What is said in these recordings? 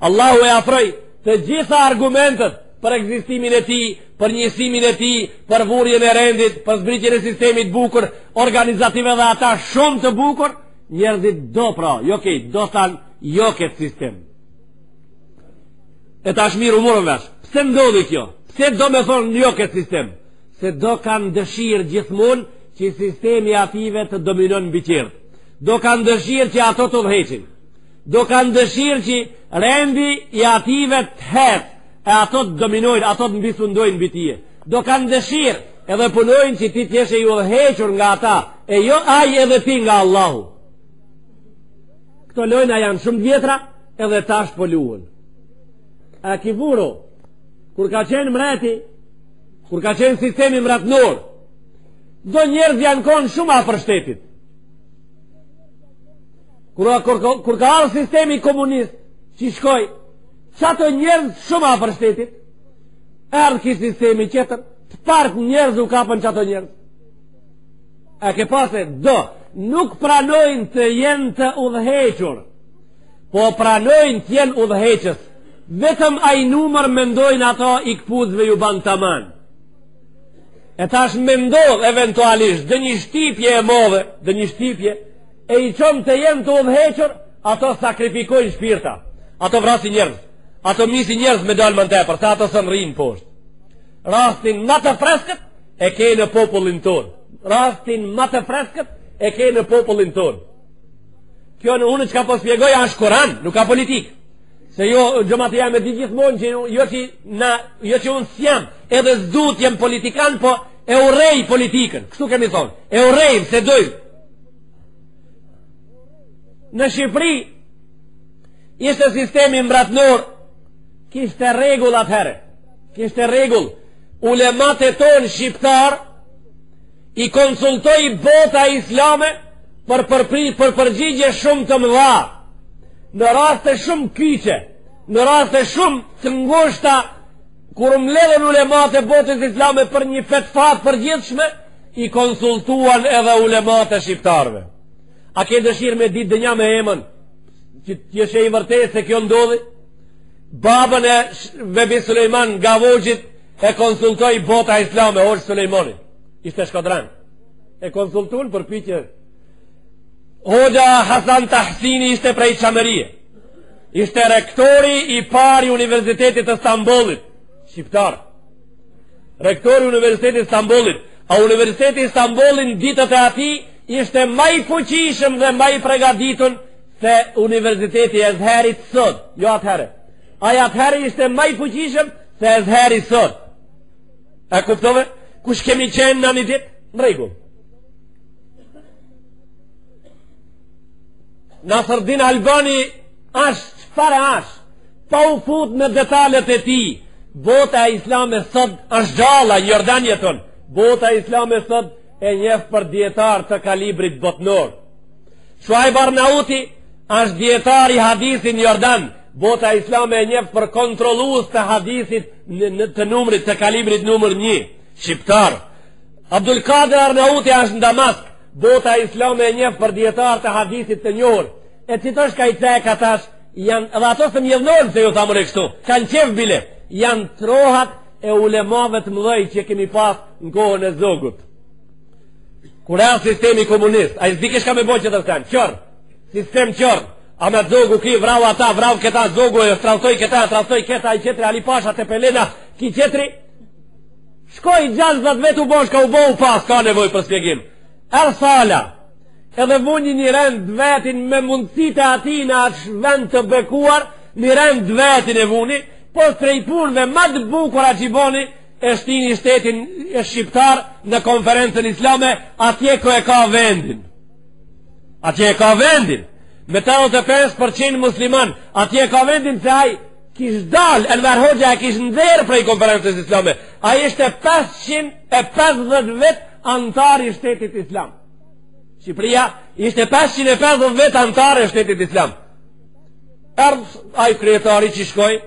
Allahu i afroi të gjitha argumentet për ekzistimin e tij, për njësimin e tij, për vurjen e rendit, për zbritjen e sistemit të bukur, organizative dhe ata shumë të bukur, njerëzit do pra, okej, do thanë, jo këtë sistem. E tash mirë u morëm vesh, pse ndodhi kjo? Pse do me thanë jo këtë sistem? Se do kanë dëshirë gjithmonë që sistemi i atyve të dominon mbi tjerët. Do kanë dëshirë që ato të udhëheqin. Do kanë dëshirë që rendi i atyve të jetë e ato të dominojnë, ato të mbisundojnë mbi ty. Do kanë dëshirë edhe punojnë që ti të jesh i udhëhequr nga ata, e jo ai edhe ti nga Allahu. Këto lojna janë shumë të vjetra, edhe tash po luhen. A ki vu re, kur ka qenë mreti, kur ka qenë sistemi mbretnor, do njerëz janë konë shumë afër shtetit. Kur, kur, kur ka ardh sistemi komunist, që i shkoi, qato njerëz shumë afër shtetit, erdh ky sistemi tjetër, të parët njerëz u kapën qato njerëz. A ke pa se, do, nuk pranojnë të jenë të udhëhequr, po pranojnë të jenë udhëheqës, vetëm ai numër mendojnë ato i këpucve ju bën taman. E tash me ndodh eventualisht donjë shtipje e modhe, donjë shtipje, e i çon të jenë të udhëhequr, ato sakrifikojnë shpirta, ato vrasin njerëz, ato mysin njerëz me dalë më në tepër, se ato s'un rrinë poshtë. Rastin më të freskët e ke në popullin tonë. Rastin më të freskët e ke në popullin tonë. Kjo unë çka po spjegoj ashtë Kuran, nuk ka politikë. Se jo, xhemati jem e di gjithmonë që jo që, na, jo që unë s'jam, edhe s'du t'jem politikan, po e urrej politikën, kështu kemi thonë, e urrejmë, s'e dojmë. Në Shqipëri, ishte sistemi mbretnor, kishte rregull atëherë, kishte rregull, ulematë tonë shqiptarë, I konsultoi bota islame për për përgjigje shumë të mëdha. Në raste shumë kyçe, në raste shumë të ngushta, kur u mblodhën ulematë e botës islame për një fetva të përgjithshme, i konsultuan edhe ulematë e shqiptarëve. A ke dëshirë me ditë donja me emën? Që të jesh i vërtetë se kjo ndodhi? Babën e Vehbi Sulejman Gavoçit E konsultoi bota islame Hoxh Sulejmani, ishte shkodran. E konsultun për fikh. Hoxha Hasan Tahsini ishte prej Çamërie. Ishte rektori i parë i Universitetit të Stambollit, shqiptar. Rektori i Universitetit të Stambollit, a Universiteti i Stambollit n'ditët e atij ishte ma i fuqishëm dhe ma i pregaditun se Universiteti i Ezherit sot, jo atëherë. Ai atëherë ishte ma i fuqishëm se Ezheri sot. E kuptove? Kush kemi qenë na një ditë? Në rregull. Nasruddin Albani është çfarë është? Pa u fut në detalet e tij. Bota e Islame sot është gjallë, në Jordan jeton. Bota e Islame sot e njef për dijetar të kalibrit botnor. Shuajb Arnauti është dijetar i hadithit në Jordan. Bota islame e njef për kontrollues të hadithit në të numrit të kalibrit numër një, shqiptar. Abdul Kader Arnauti është në Damask, bota islame e njef për dijetar të hadithit të njohur. E qëto çka i ceka tash, janë, edhe ato s'm'idhnohen se ju tham unë kështu, kanë qejf bile, janë trohat e ulemave të mëdhej që kemi pas në kohën e Zogut. Kur erdh sistemi komunist, ai s'dike çka me bo që të rëtanë, qorr, Sistem qorr, Ahmet Zogu ky vrau ata, vrau këta Zogu e tradhtoi këta, tradhtoi këta i tjetri, Ali Pashë Tepelena, ky tjetri, shkoi 60 vjet u bo çka u bo u pa, s'ka nevojë për shpjegim. Erdh Sala, edhe vuni një rend dhe vetin me mundësitë e atij në atë vend të bekuar, një rend dhe vetin e vuni, po prej punëve ma të bukura që i boni, e shtini shtetin shqiptar në Konferencën Islame, atje ku e ka vendin. Atje e ka vendin, me 85% musliman, atje e ka vendin se ai kish dal, Enver Hoxha e kish nxjerrë prej Konferencës Islame, ai ishte 550 vjet antar i shtetit islam. Shqipëria ishte 550 vjet antare i shtetit islam. Erdh ai kryetari që shkoi,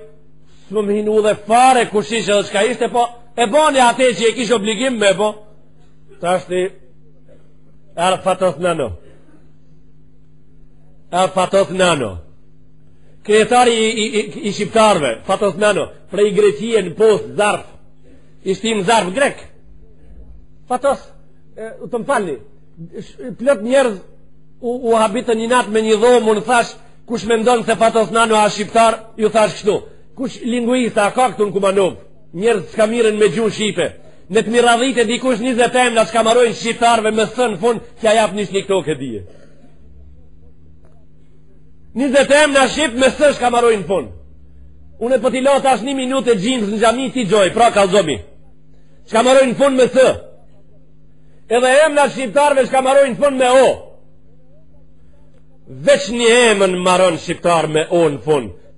s'më hin n'udhë fare kush ish edhe çka ishte, po e boni atë që e kish obligim me bo, ta shti Erdh Fatos Nano Erdh Fatos Nano Kryetari i, i, i, i shqiptarve Fatos Nano Prej Greqie në post zarf Ishte një zarf grek Fatos Do të më falni Plot njerëz u, u habitën një natë me një dhomë Unë thash Kush mendon se Fatos Nano asht shqiptar Ju thash kështu Kush linguista a ka këtu në Kumanovë Njerëz çka mirren me gjuhë shqipe. Le të m'i radhite dikush 20 emna çka marojnë shqiptarve me s në fund që ia jap një shnik të oke dhije. 20 emna shqip me s çka marojnë fund. Unë e po t'i la tash një minut e gjymsë në xhami t'i gjoj, pra kallzomi. Çka marojnë fund me s. Edhe emna shqiptarve çka marojnë fund me o. Veç një emën maron shqiptar me o në fund.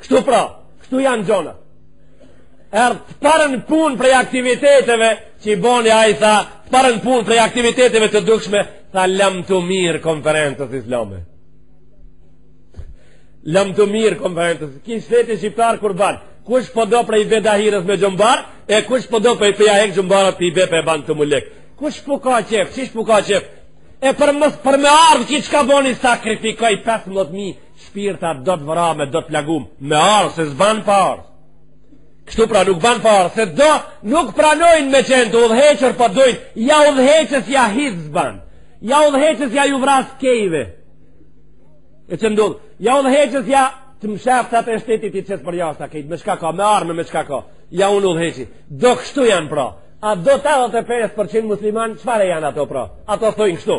Kështu pra, kështu janë gjonat. Erdh të parën punë prej aktiviteteve që i boni ai tha, të parën punë prej aktiviteteve të dukshme, tha lamtumirë konferencës islame. Lamtumirë konferencës. Ki shtetin shqiptarë kur banë, kush po do prej bedahirës me gjëmbarë, e kush po do prej përja hekë gjëmbarët për i bepe e banë të mulekë. Kush po ka qef, qysh po ka qef, e për, mës, për me ardhë që çka boni sakrifikoi 15.000 Shpirta do t'vramë do t'plagum, me ardh se s'ban pa ardh. Kështu pra nuk ban pa ardh, se do nuk pranojnë me qenë të udhëhequr, po dojnë ja udhëheqës ja hiç s'ban. Ja udhëheqës ja ju vras krejtve. E që ndodh, ja udhëheqës ja të mshehtat e shtetit i qes përjashta krejt, me çka ka, me armë, me çka ka, ja unë udhëheqi. Do kështu janë pra, a do 85% musliman, çfarë janë ato pra? Ato thojnë kështu.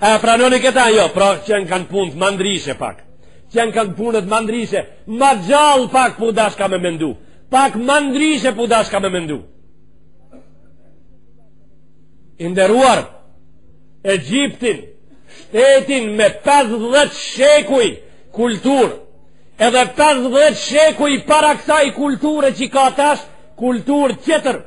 A pranoni këta? Jo, pra qenkan punët ma ndryshe pak. Qenkan punët ma ndryshe. Ma gjallë pak po u dashka me mendu. Pak ma ndryshe po u dashka me mendu. I nderuar, Egjiptin, shtetin me 50 shekuj kulturë, edhe 50 shekuj para kësaj kulture që ka tash, kulturë tjetër,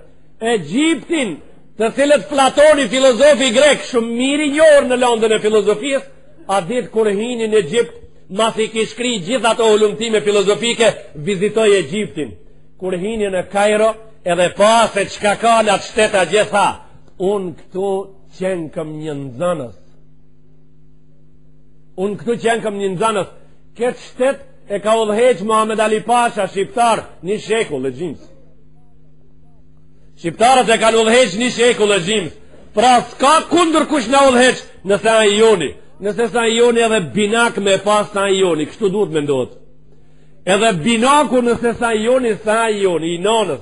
Egjiptin, të cilët Platoni, filozofi grek, shumë mirë i njohur në landën e filozofisë, atë ditë kur hini në Egjipt, masi kish kry gjithë ato hulumtime filozofike, vizitoi Egjiptin. Kur hini në Kajro, edhe pa se çka ka në atë shtet atje tha, unë këtu qenkam një nxanës. Unë këtu qenkam një nxanës. Këtë shtet e ka udhëheq Mohamed Ali Pasha, shqiptar, një shekull e gjymsë. Shqiptarët e kanë udhëheq një shekull e gjymsë, pra s'ka kundër kush na udhëheq nëse a i joni, nëse s'a i joni edhe binak me pas s'a i joni, kështu duhet me ndodh. Edhe binaku nëse s'a i joni, s'a i joni, i nanës,